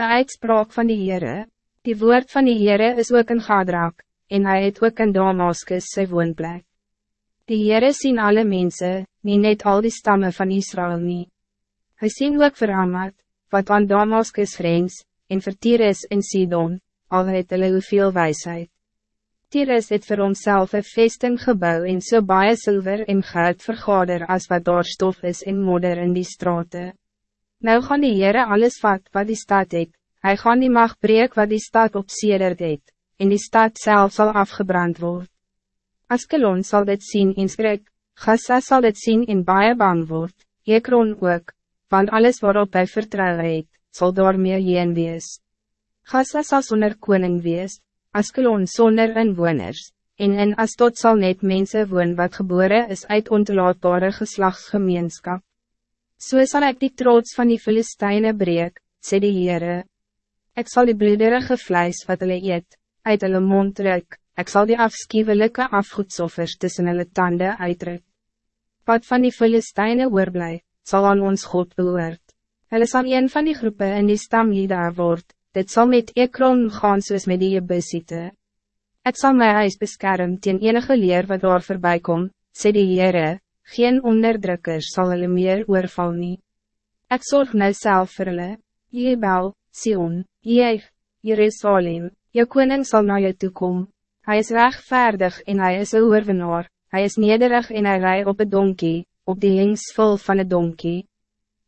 Een uitspraak van die Heere, die woord van die Heere is ook in Gadrak, en hij het ook in Damaskus sy woonplek. Die Heere sien alle mensen, niet net al die stammen van Israël nie. Hy sien ook vir Hamad, wat aan Damaskus grens, en vir Tyrus en Sidon, al het hulle hoeveel wijsheid. Tyrus het vir homself een vesting gebouw en so baie zilver en goud vergader as wat daar stof is en modder in die straten. Nou gaan die Heere alles vat wat die stad het, hy gaan die mag breek wat die stad op sedert het, en die stad zelf zal afgebrand worden. Askelon zal dit zien in skrik, Gassa zal dit zien in baie bang word, Ekron ook, want alles waarop hij vertrouwen het, zal door meer heen wees. Gassa zal zonder koning wees, Askelon zonder inwoners, en in Astot zal net mensen woon wat geboren is uit ontlaatbare geslachtsgemeenschap. So zal ik die trots van die Filisteine breek, sê die Heere. Ek sal die bloederige vlijs wat hulle eet, uit hulle mond ruk, ek sal die afskiewelike afgoedsoffers tussen hulle tanden uitruk. Wat van die Filisteine oorblij, zal aan ons God behoort. Hulle sal een van die groepen in die stam daar word, dit zal met Ekron gaan soos met die Jebusiete. Ek sal my huis beskerm teen enige leer wat daar voorbij kom, sê die Heere, geen onderdrukkers zal hulle meer oorval nie. Ek zorg nou self vir hulle, Jebel, Sion, Jeeg, Jerusalem, jou koning zal naar jou toekom. Hij is rechtvaardig en hij is een oorwinnaar, hij is nederig en hij rijdt op een donkie, op die hingsvol van een donkie.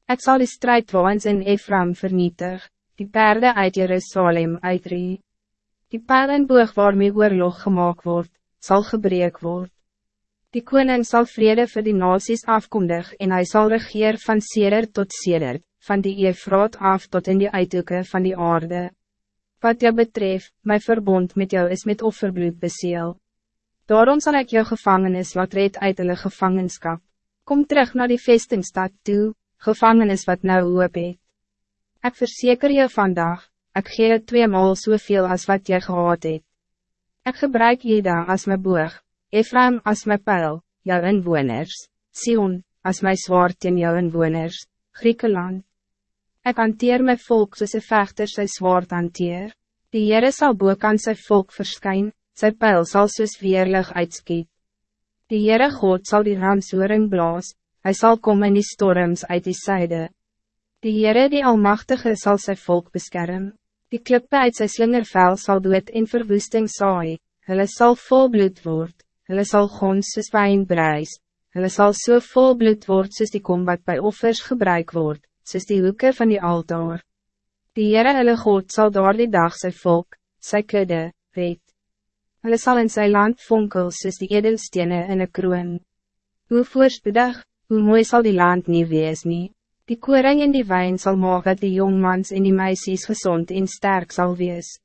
Ik zal die strijdwaans in Ephraim vernietig, die paarden uit Jerusalem uitrie. Die paardenboog waarmee oorlog gemaakt wordt, zal gebreek worden. Die koning zal vrede voor die nasies afkondig en hij zal regeer van seder tot seder, van die Efraat af tot in die uithoeken van die aarde. Wat jou betreft, mijn verbond met jou is met offerbloed beseel. Daarom zal ik jou gevangenis wat red uit hulle gevangenschap. Kom terug naar die vestingstad toe, gevangenis wat nou hoop het. Ek verzeker je vandaag, ik gee je tweemaal soveel als wat jy gehad het. Ek gebruik je dan als mijn boeg, Ephraim as my pijl, jou inwoners, Sion, as my zwaard in jou inwoners, Griekenland. Ik hanteer my volk soos een vechter sy zwaard hanteer. Die Heere sal boek aan sy volk verskyn, sy pijl sal soos weerlig uitskiet. Die Heere God zal die ramsoering blaas, hij zal komen in die storms uit die zijde. Die Heere die Almachtige zal zijn volk beschermen. Die klippe uit sy slingervel sal dood in verwoesting saai, hulle sal vol bloed word hulle sal gons soos wijn bruis, hulle sal so vol bloed word soos die kom wat by offers gebruik word, soos die hoeken van die altaar. Die Heere hulle God zal door die dag sy volk, sy kudde, weet. Hulle sal in sy land vonkel soos die edelstene in een kroon. Hoe voorspoedig, hoe mooi zal die land niet wees nie. Die koring en die wijn zal maak dat die jongmans en die meisjes gezond en sterk zal wees.